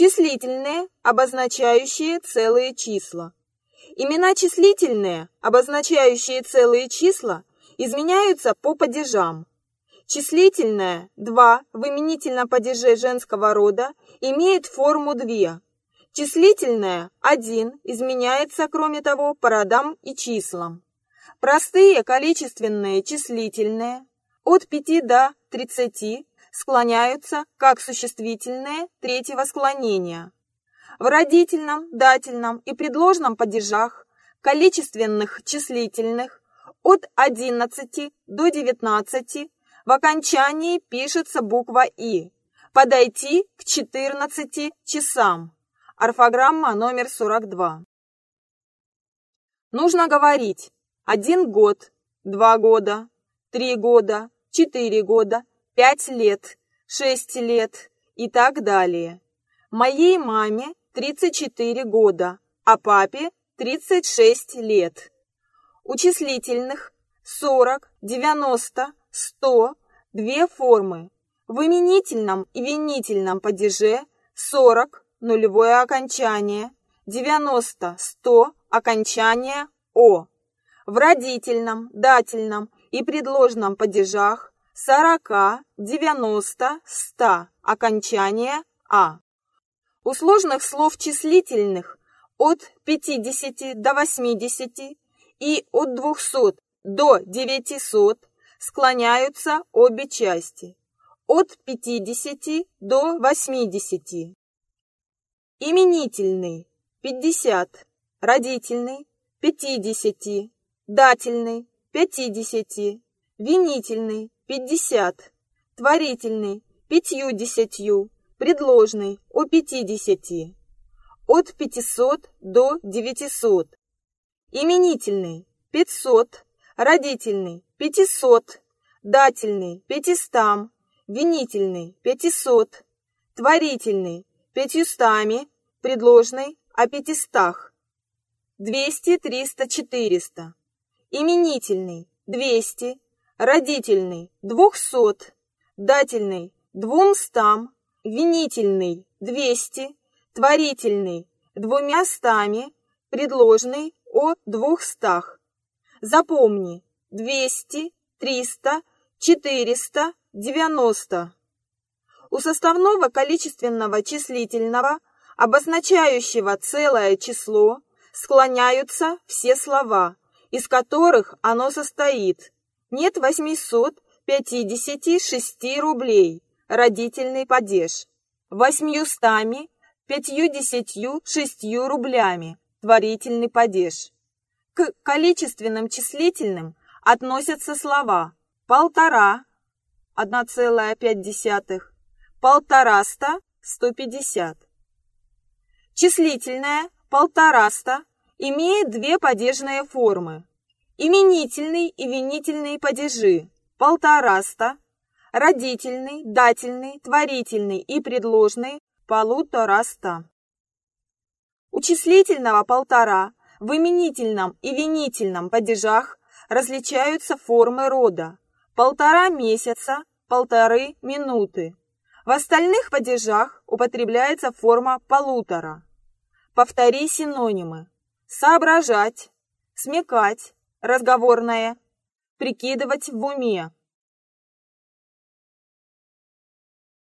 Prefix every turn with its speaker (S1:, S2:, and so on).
S1: Числительные, обозначающие целые числа. Имена числительные, обозначающие целые числа, изменяются по падежам. Числительное 2 в именительном падеже женского рода имеет форму 2. Числительное 1 изменяется, кроме того, по родам и числам. Простые количественные числительные от 5 до 30 склоняются как существительные третьего склонения. В родительном, дательном и предложном падежах количественных числительных от 11 до 19 в окончании пишется буква «и». Подойти к 14 часам. Орфограмма номер 42. Нужно говорить один год, два года, три года, четыре года, пять лет, шесть лет и так далее. Моей маме 34 года, а папе 36 лет. У числительных 40, 90, 100 две формы. В именительном и винительном падеже 40 нулевое окончание, 90, 100 окончание О. В родительном, дательном и предложном падежах 40, 90, 100 окончание А. У сложных слов числительных от 50 до 80 и от 200 до 900 склоняются обе части. От 50 до 80. Именительный 50, родительный 50, дательный 50, винительный 50, творительный 50, предложный о 50, от 500 до 900, именительный 500, родительный 500, дательный 500, винительный 500, творительный 500, предложный о 500, 200, 300, 400, именительный 200, родительный 200, дательный 200, винительный 200, творительный двумя стами, предложный о двухстах. Запомни, 200, 300, 400, 90. У составного количественного числительного, обозначающего целое число, склоняются все слова, из которых оно состоит. Нет 856 рублей, родительный падеж. Восьмьюстами, пятьюдесятью шестью рублями, творительный падеж. К количественным числительным относятся слова полтора, 1,5, полтораста, 150. Числительное полтораста имеет две падежные формы. Именительный и винительный падежи полтораста, родительный, дательный, творительный и предложный полутораста. У числительного полтора в именительном и винительном падежах различаются формы рода полтора месяца, полторы минуты. В остальных падежах употребляется форма полутора. Повтори синонимы. Соображать, смекать, разговорное, прикидывать в уме.